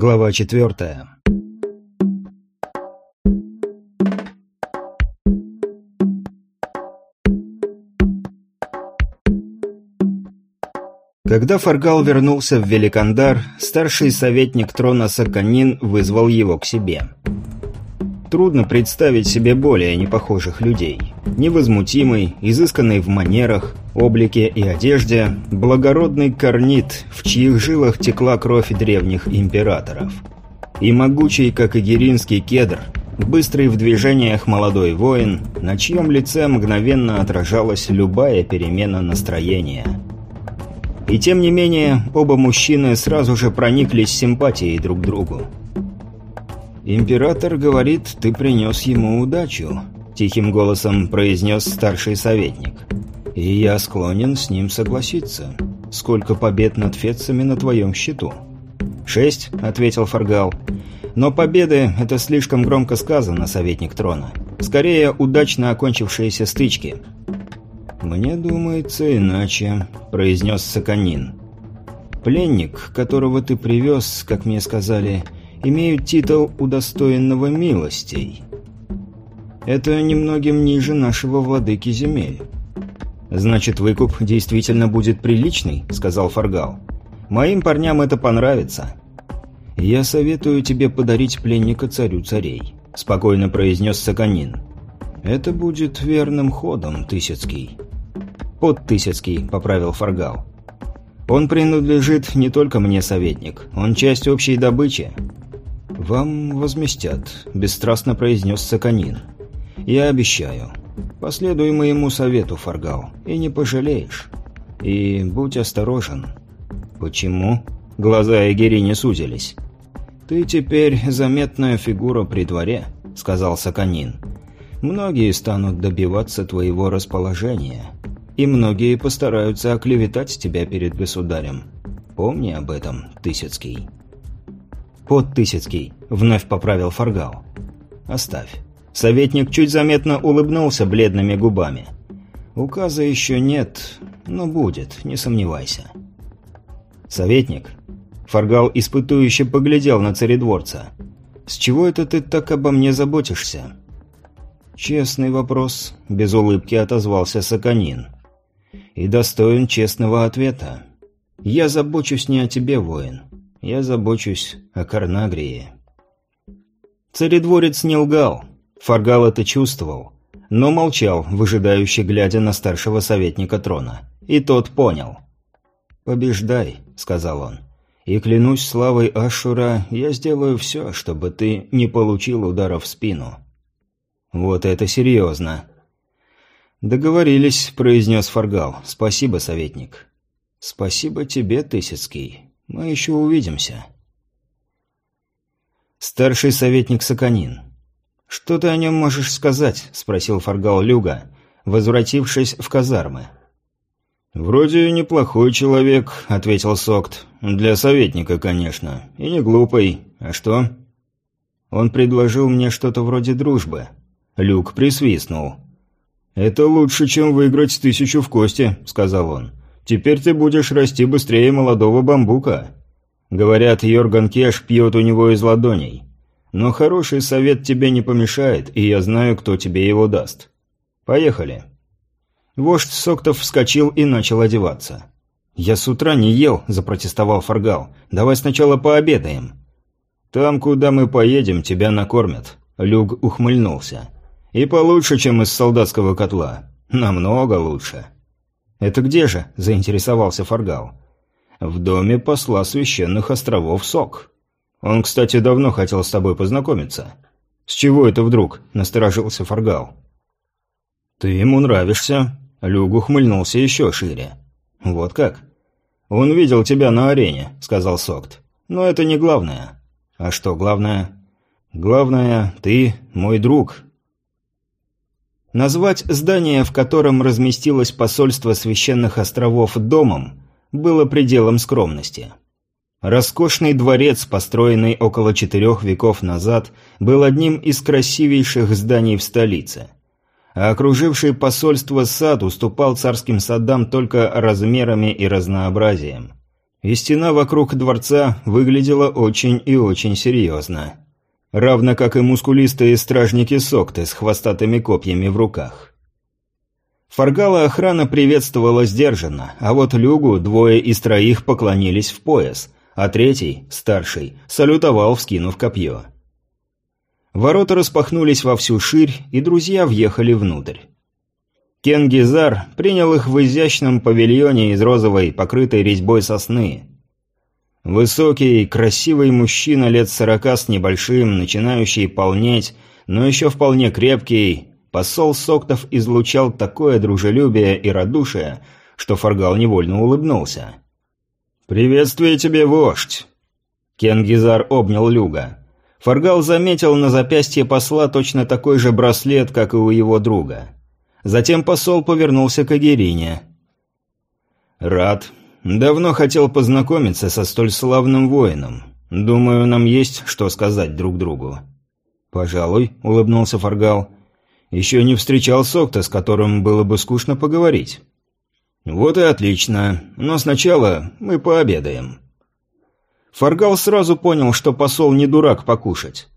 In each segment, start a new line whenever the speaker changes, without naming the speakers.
Глава четвертая. Когда Фаргал вернулся в Великандар, старший советник трона Саканин вызвал его к себе. Трудно представить себе более непохожих людей. Невозмутимый, изысканный в манерах, облике и одежде, благородный корнит, в чьих жилах текла кровь древних императоров. И могучий, как и геринский кедр, быстрый в движениях молодой воин, на чьем лице мгновенно отражалась любая перемена настроения. И тем не менее, оба мужчины сразу же прониклись симпатией друг к другу. «Император говорит, ты принес ему удачу», – тихим голосом произнес старший советник. «И я склонен с ним согласиться. Сколько побед над фетцами на твоем счету?» «Шесть», – ответил Фаргал. «Но победы – это слишком громко сказано, советник трона. Скорее, удачно окончившиеся стычки». «Мне думается иначе», – произнес Саканин. «Пленник, которого ты привез, как мне сказали, – имеют титул удостоенного милостей. Это немногим ниже нашего владыки земель. «Значит, выкуп действительно будет приличный», — сказал Фаргал. «Моим парням это понравится». «Я советую тебе подарить пленника царю царей», — спокойно произнес Саканин. «Это будет верным ходом, Тысяцкий». «Под Тысяцкий», — поправил Фаргал. «Он принадлежит не только мне, советник. Он часть общей добычи. «Вам возместят», – бесстрастно произнес Саканин. «Я обещаю. Последуй моему совету, Фаргал, и не пожалеешь. И будь осторожен». «Почему?» – глаза Эгерини сузились. «Ты теперь заметная фигура при дворе», – сказал Саканин. «Многие станут добиваться твоего расположения, и многие постараются оклеветать тебя перед государем. Помни об этом, Тысяцкий». «Под Тысяцкий», — вновь поправил Фаргал. «Оставь». Советник чуть заметно улыбнулся бледными губами. «Указа еще нет, но будет, не сомневайся». «Советник?» Фаргал испытующе поглядел на царедворца. «С чего это ты так обо мне заботишься?» «Честный вопрос», — без улыбки отозвался Саканин. «И достоин честного ответа. Я забочусь не о тебе, воин. Я забочусь о Карнагрии. Царедворец не лгал. Фаргал это чувствовал. Но молчал, выжидающе глядя на старшего советника трона. И тот понял. «Побеждай», — сказал он. «И клянусь славой Ашура, я сделаю все, чтобы ты не получил удара в спину». «Вот это серьезно». «Договорились», — произнес Фаргал. «Спасибо, советник». «Спасибо тебе, Тысяцкий. Мы еще увидимся. Старший советник Саканин. «Что ты о нем можешь сказать?» – спросил Фаргал Люга, возвратившись в казармы. «Вроде неплохой человек», – ответил Сокт. «Для советника, конечно. И не глупый. А что?» Он предложил мне что-то вроде дружбы. Люк присвистнул. «Это лучше, чем выиграть тысячу в кости», – сказал он. Теперь ты будешь расти быстрее молодого бамбука. Говорят, Йорган Кеш пьет у него из ладоней. Но хороший совет тебе не помешает, и я знаю, кто тебе его даст. Поехали». Вождь Соктов вскочил и начал одеваться. «Я с утра не ел», – запротестовал Фаргал. «Давай сначала пообедаем». «Там, куда мы поедем, тебя накормят», – Люг ухмыльнулся. «И получше, чем из солдатского котла. Намного лучше». «Это где же?» – заинтересовался Фаргал. «В доме посла священных островов Сок. Он, кстати, давно хотел с тобой познакомиться». «С чего это вдруг?» – насторожился Фаргал. «Ты ему нравишься». Люг ухмыльнулся еще шире. «Вот как?» «Он видел тебя на арене», – сказал Сокт. «Но это не главное». «А что главное?» «Главное, ты мой друг, Назвать здание, в котором разместилось посольство священных островов, домом, было пределом скромности. Роскошный дворец, построенный около четырех веков назад, был одним из красивейших зданий в столице. А окруживший посольство сад уступал царским садам только размерами и разнообразием. и стена вокруг дворца выглядела очень и очень серьезно. Равно как и мускулистые стражники Сокты с хвостатыми копьями в руках. Фаргала охрана приветствовала сдержанно, а вот Люгу двое из троих поклонились в пояс, а третий, старший, салютовал, вскинув копье. Ворота распахнулись во всю ширь, и друзья въехали внутрь. Кенгизар принял их в изящном павильоне из розовой, покрытой резьбой сосны. Высокий, красивый мужчина лет сорока с небольшим, начинающий полнеть, но еще вполне крепкий, посол Соктов излучал такое дружелюбие и радушие, что Фаргал невольно улыбнулся. «Приветствие тебе, вождь!» Кенгизар обнял Люга. Фаргал заметил на запястье посла точно такой же браслет, как и у его друга. Затем посол повернулся к Агирине. «Рад. Давно хотел познакомиться со столь славным воином. Думаю, нам есть что сказать друг другу». «Пожалуй», — улыбнулся Фаргал. «Еще не встречал Сокта, с которым было бы скучно поговорить». «Вот и отлично. Но сначала мы пообедаем». Фаргал сразу понял, что посол не дурак покушать.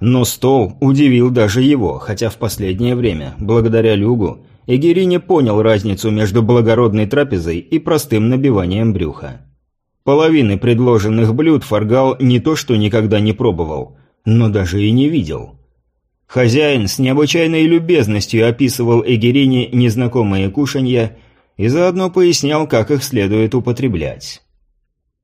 Но стол удивил даже его, хотя в последнее время, благодаря Люгу, Эгери не понял разницу между благородной трапезой и простым набиванием брюха. Половины предложенных блюд Фаргал не то что никогда не пробовал, но даже и не видел. Хозяин с необычайной любезностью описывал Эгерине незнакомые кушанья и заодно пояснял, как их следует употреблять.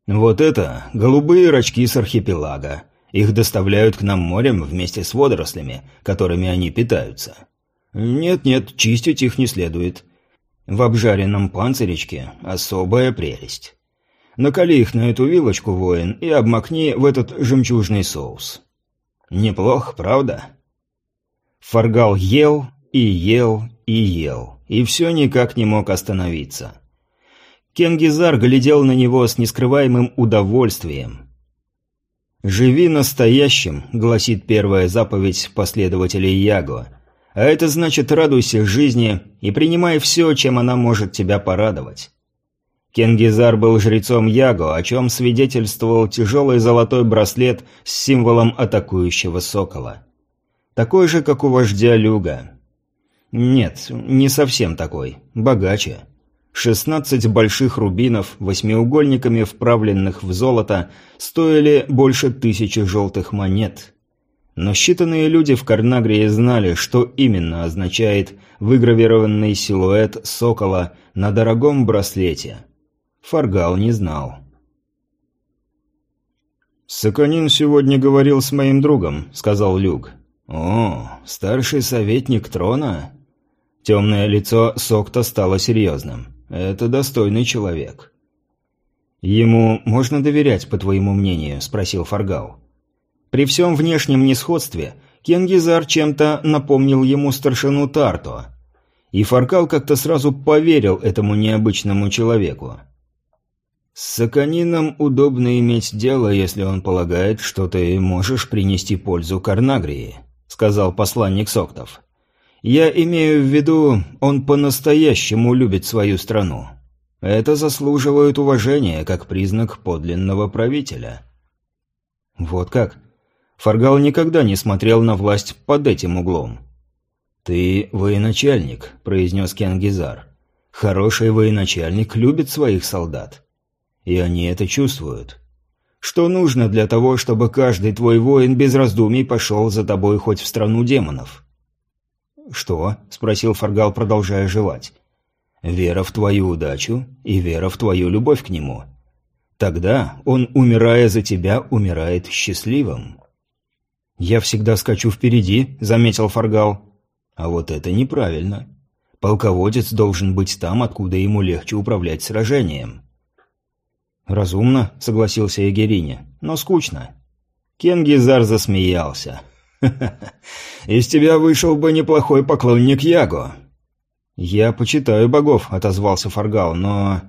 «Вот это голубые рачки с архипелага», их доставляют к нам морем вместе с водорослями, которыми они питаются. Нет-нет, чистить их не следует. В обжаренном панциречке особая прелесть. Накали их на эту вилочку, воин, и обмакни в этот жемчужный соус. Неплохо, правда? Фаргал ел и ел и ел, и все никак не мог остановиться. Кенгизар глядел на него с нескрываемым удовольствием – «Живи настоящим», — гласит первая заповедь последователей Яго. А это значит радуйся жизни и принимай все, чем она может тебя порадовать. Кенгизар был жрецом Яго, о чем свидетельствовал тяжелый золотой браслет с символом атакующего сокола. Такой же, как у вождя Люга. Нет, не совсем такой. Богаче. Шестнадцать больших рубинов, восьмиугольниками вправленных в золото, стоили больше тысячи желтых монет. Но считанные люди в Карнагрии знали, что именно означает выгравированный силуэт сокола на дорогом браслете. Фаргал не знал. «Саканин сегодня говорил с моим другом», — сказал Люк. «О, старший советник трона?» Темное лицо Сокта стало серьезным. Это достойный человек. Ему можно доверять, по твоему мнению, спросил Фаргал. При всем внешнем несходстве Кенгизар чем-то напомнил ему старшину Тарто. И Фаргал как-то сразу поверил этому необычному человеку. С Саканином удобно иметь дело, если он полагает, что ты можешь принести пользу Карнагрии, сказал посланник Соктов. Я имею в виду, он по-настоящему любит свою страну. Это заслуживает уважения как признак подлинного правителя. Вот как? Фаргал никогда не смотрел на власть под этим углом. «Ты военачальник», — произнес Кенгизар. «Хороший военачальник любит своих солдат. И они это чувствуют. Что нужно для того, чтобы каждый твой воин без раздумий пошел за тобой хоть в страну демонов?» «Что?» – спросил Фаргал, продолжая жевать. «Вера в твою удачу и вера в твою любовь к нему. Тогда он, умирая за тебя, умирает счастливым». «Я всегда скачу впереди», – заметил Фаргал. «А вот это неправильно. Полководец должен быть там, откуда ему легче управлять сражением». «Разумно», — согласился Егерине, — «но скучно». Кенгизар засмеялся. Из тебя вышел бы неплохой поклонник Яго». «Я почитаю богов», — отозвался Фаргал, — «но...»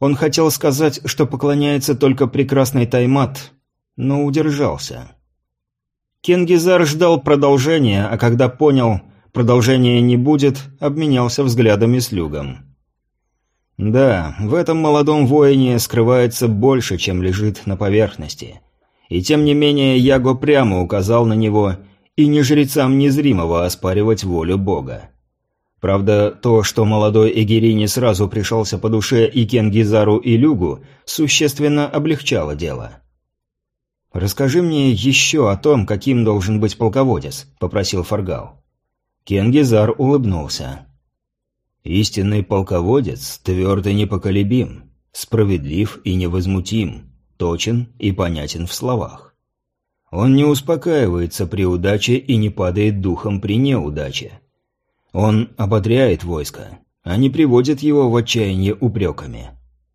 Он хотел сказать, что поклоняется только прекрасной Таймат, но удержался. Кенгизар ждал продолжения, а когда понял, продолжения не будет, обменялся взглядами с Люгом. Да, в этом молодом воине скрывается больше, чем лежит на поверхности. И тем не менее Яго прямо указал на него и не жрецам незримого оспаривать волю Бога. Правда, то, что молодой Эгери не сразу пришелся по душе и Кенгизару, и Люгу, существенно облегчало дело. «Расскажи мне еще о том, каким должен быть полководец», – попросил Фаргал. Кенгизар улыбнулся. «Истинный полководец твердо непоколебим, справедлив и невозмутим, точен и понятен в словах. Он не успокаивается при удаче и не падает духом при неудаче. Он ободряет войско, а не приводит его в отчаяние упреками.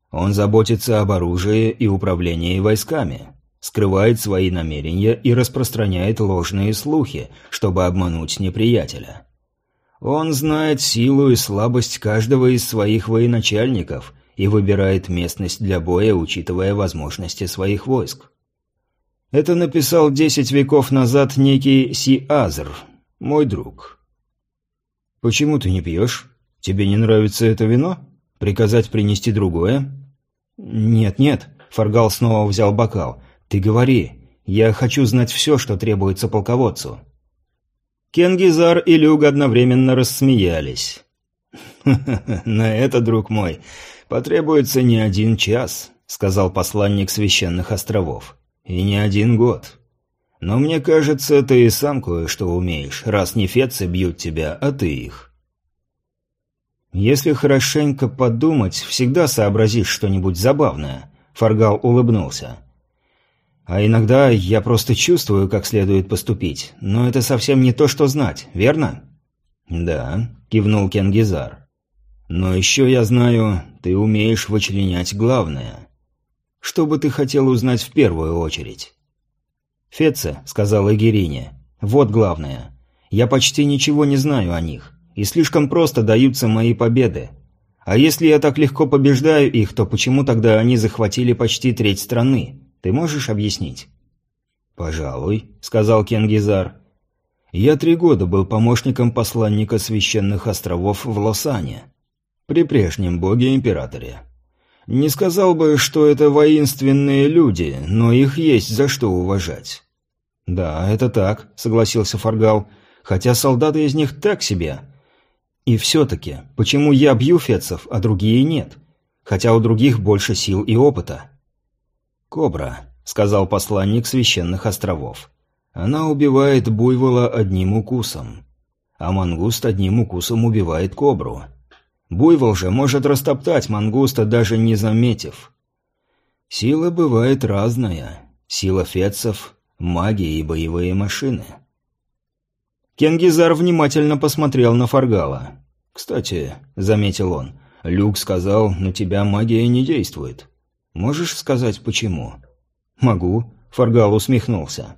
Он заботится об оружии и управлении войсками, скрывает свои намерения и распространяет ложные слухи, чтобы обмануть неприятеля. Он знает силу и слабость каждого из своих военачальников и выбирает местность для боя, учитывая возможности своих войск. Это написал десять веков назад некий Си-Азр, мой друг. «Почему ты не пьешь? Тебе не нравится это вино? Приказать принести другое?» «Нет-нет», — Фаргал снова взял бокал. «Ты говори. Я хочу знать все, что требуется полководцу». Кенгизар и Люг одновременно рассмеялись. на это, друг мой, потребуется не один час», — сказал посланник священных островов. «И не один год. Но мне кажется, ты и сам кое-что умеешь, раз не фецы бьют тебя, а ты их. Если хорошенько подумать, всегда сообразишь что-нибудь забавное. Фаргал улыбнулся. А иногда я просто чувствую, как следует поступить, но это совсем не то, что знать, верно? Да, кивнул Кенгизар. Но еще я знаю, ты умеешь вычленять главное. Что бы ты хотел узнать в первую очередь? «Фетце», — сказала Эгерине, — «вот главное. Я почти ничего не знаю о них, и слишком просто даются мои победы. А если я так легко побеждаю их, то почему тогда они захватили почти треть страны? Ты можешь объяснить?» «Пожалуй», — сказал Кенгизар. «Я три года был помощником посланника священных островов в Лосане, при прежнем боге-императоре. Не сказал бы, что это воинственные люди, но их есть за что уважать. Да, это так, согласился Фаргал, хотя солдаты из них так себе. И все-таки, почему я бью фецов, а другие нет? Хотя у других больше сил и опыта. «Кобра», — сказал посланник священных островов. «Она убивает буйвола одним укусом, а мангуст одним укусом убивает кобру». Буйвол же может растоптать мангуста, даже не заметив. Сила бывает разная. Сила фетцев, магия и боевые машины. Кенгизар внимательно посмотрел на Фаргала. «Кстати», — заметил он, — «Люк сказал, на тебя магия не действует. Можешь сказать, почему?» «Могу», — Фаргал усмехнулся.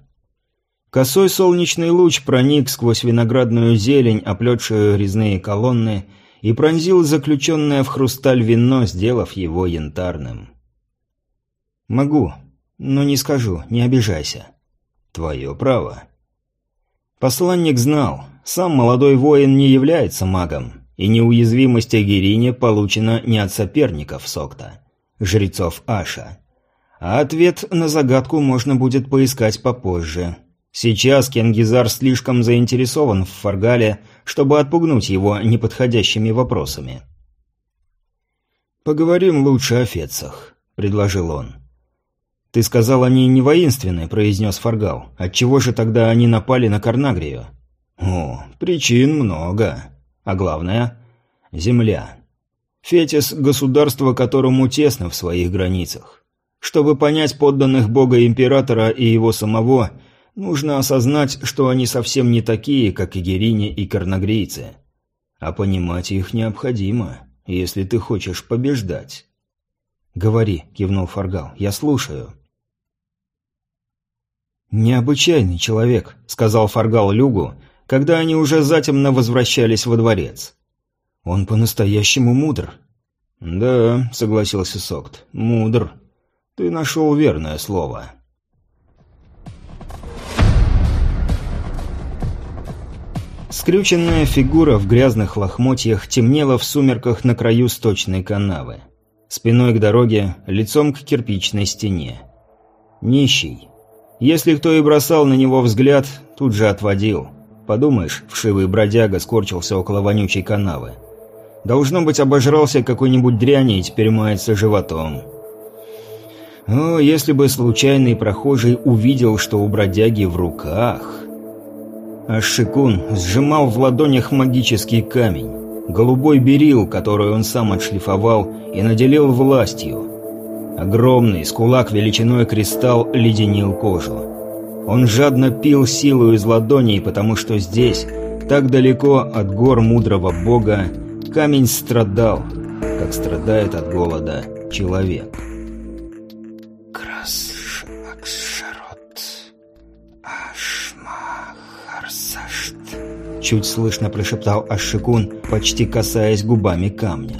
Косой солнечный луч проник сквозь виноградную зелень, оплетшую резные колонны, и пронзил заключенное в хрусталь вино, сделав его янтарным. «Могу, но не скажу, не обижайся». «Твое право». Посланник знал, сам молодой воин не является магом, и неуязвимость Агирине получена не от соперников Сокта, жрецов Аша. А ответ на загадку можно будет поискать попозже. Сейчас Кенгизар слишком заинтересован в Фаргале, чтобы отпугнуть его неподходящими вопросами. «Поговорим лучше о фецах», — предложил он. «Ты сказал, они не воинственны», — произнес Фаргал. «Отчего же тогда они напали на Карнагрию?» «О, причин много. А главное — земля. Фетис — государство, которому тесно в своих границах. Чтобы понять подданных бога императора и его самого — Нужно осознать, что они совсем не такие, как игерине и карнагрейцы. А понимать их необходимо, если ты хочешь побеждать. «Говори», — кивнул Фаргал, — «я слушаю». «Необычайный человек», — сказал Фаргал Люгу, когда они уже затемно возвращались во дворец. «Он по-настоящему мудр». «Да», — согласился Сокт, — «мудр. Ты нашел верное слово». Скрюченная фигура в грязных лохмотьях темнела в сумерках на краю сточной канавы. Спиной к дороге, лицом к кирпичной стене. Нищий. Если кто и бросал на него взгляд, тут же отводил. Подумаешь, вшивый бродяга скорчился около вонючей канавы. Должно быть, обожрался какой-нибудь дряни и теперь мается животом. О, если бы случайный прохожий увидел, что у бродяги в руках... Ашикун сжимал в ладонях магический камень. Голубой берил, который он сам отшлифовал и наделил властью. Огромный, с кулак величиной кристалл леденил кожу. Он жадно пил силу из ладоней, потому что здесь, так далеко от гор мудрого бога, камень страдал, как страдает от голода человек. Чуть слышно прошептал Ашикун, почти касаясь губами камня.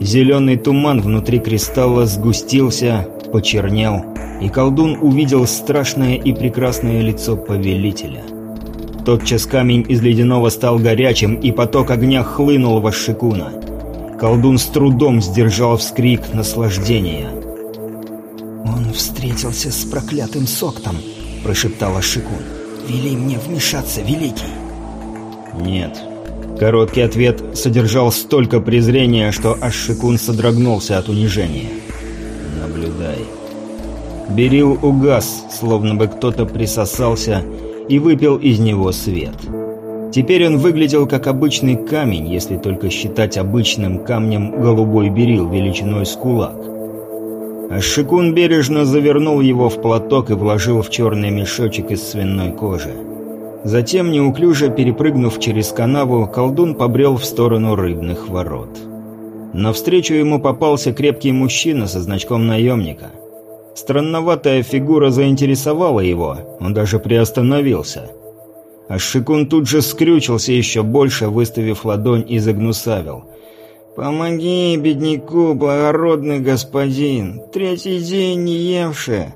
Зеленый туман внутри кристалла сгустился, почернел, и колдун увидел страшное и прекрасное лицо повелителя. Тотчас камень из ледяного стал горячим, и поток огня хлынул в Ашикуна. Колдун с трудом сдержал вскрик наслаждения.
«Он встретился с проклятым Соктом», – прошептал Ашикун. «Вели мне вмешаться, Великий!»
«Нет». Короткий ответ содержал столько презрения, что Ашикун содрогнулся от унижения. «Наблюдай». Берил угас, словно бы кто-то присосался и выпил из него свет. Теперь он выглядел как обычный камень, если только считать обычным камнем голубой берил величиной с кулак. Ашикун бережно завернул его в платок и вложил в черный мешочек из свиной кожи. Затем, неуклюже перепрыгнув через канаву, колдун побрел в сторону рыбных ворот. Навстречу ему попался крепкий мужчина со значком наемника. Странноватая фигура заинтересовала его, он даже приостановился. Ашикун тут же скрючился еще больше, выставив ладонь и загнусавил – «Помоги бедняку, благородный господин, третий день не евши!»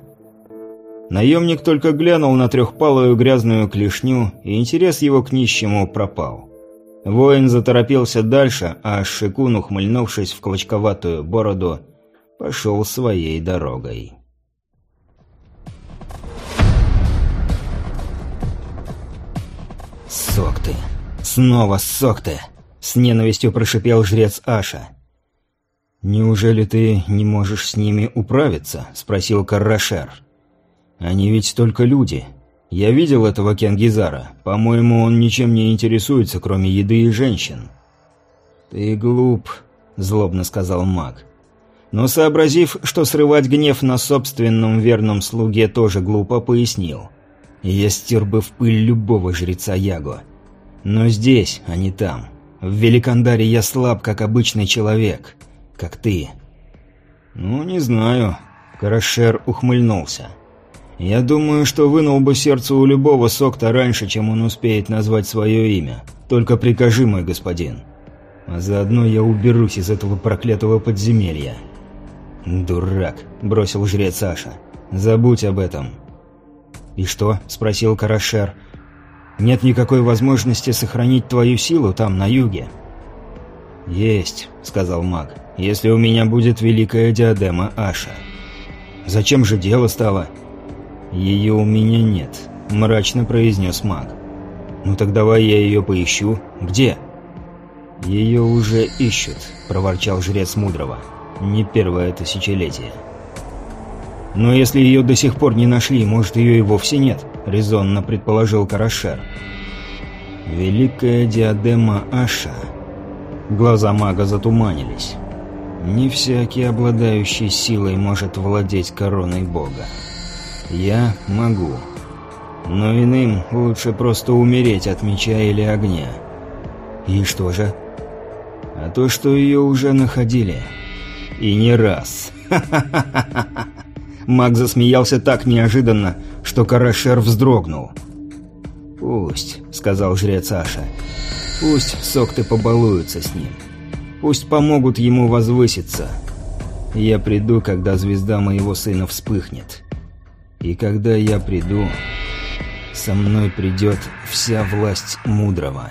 Наемник только глянул на трехпалую грязную клешню, и интерес его к нищему пропал. Воин заторопился дальше, а Шикун, ухмыльнувшись в клочковатую бороду, пошел своей дорогой. «Сок ты! Снова сок ты!» С ненавистью прошипел жрец Аша. «Неужели ты не можешь с ними управиться?» – спросил Каррашер. «Они ведь только люди. Я видел этого Кенгизара. По-моему, он ничем не интересуется, кроме еды и женщин». «Ты глуп», – злобно сказал маг. Но сообразив, что срывать гнев на собственном верном слуге тоже глупо, пояснил. «Я стер бы в пыль любого жреца Яго. Но здесь, а не там. В Великандаре я слаб, как обычный человек. Как ты. Ну, не знаю. Карашер ухмыльнулся. Я думаю, что вынул бы сердце у любого сокта раньше, чем он успеет назвать свое имя. Только прикажи, мой господин. А заодно я уберусь из этого проклятого подземелья. «Дурак», — бросил жрец Саша. «Забудь об этом». «И что?» — спросил Карашер. Нет никакой возможности сохранить твою силу там, на юге». «Есть», — сказал маг, — «если у меня будет великая диадема Аша». «Зачем же дело стало?» «Ее у меня нет», — мрачно произнес маг. «Ну так давай я ее поищу. Где?» «Ее уже ищут», — проворчал жрец Мудрого. «Не первое тысячелетие». «Но если ее до сих пор не нашли, может, ее и вовсе нет», — резонно предположил Карашер. «Великая диадема Аша». Глаза мага затуманились. «Не всякий, обладающий силой, может владеть короной бога. Я могу. Но иным лучше просто умереть от меча или огня». «И что же?» «А то, что ее уже находили. И не раз. Ха-ха-ха-ха-ха!» Маг засмеялся так неожиданно, что Карашер вздрогнул. «Пусть», — сказал жрец Аша, — «пусть сокты побалуются с ним. Пусть помогут ему возвыситься. Я приду, когда звезда моего сына вспыхнет. И когда я приду, Со мной придет вся власть мудрого.